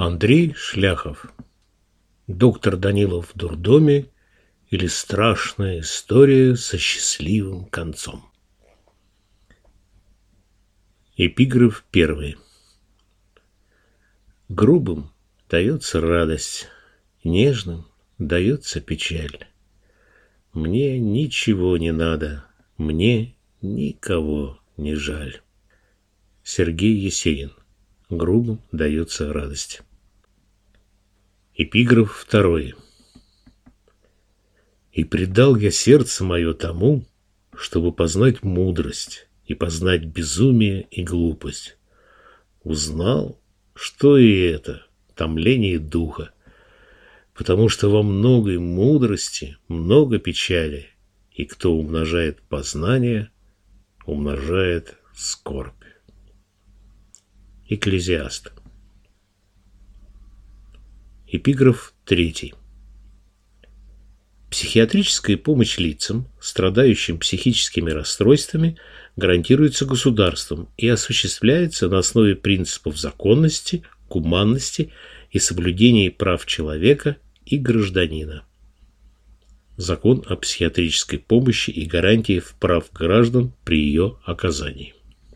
Андрей Шляхов. Доктор Данилов в дурдоме или страшная история со счастливым концом. Эпиграф первый. Грубым дается радость, нежным дается печаль. Мне ничего не надо, мне никого не жаль. Сергей Есенин. Грубым дается радость. Эпиграф второй. И предал я сердце мое тому, чтобы познать мудрость и познать безумие и глупость. Узнал, что и это, томление духа, потому что во многой мудрости много печали, и кто умножает познание, умножает скорбь. Экклезиаст. Эпиграф третий. Психиатрическая помощь лицам, страдающим психическими расстройствами, гарантируется государством и осуществляется на основе принципов законности, гуманности и соблюдения прав человека и гражданина. Закон о психиатрической помощи и гарантиях прав граждан при ее оказании.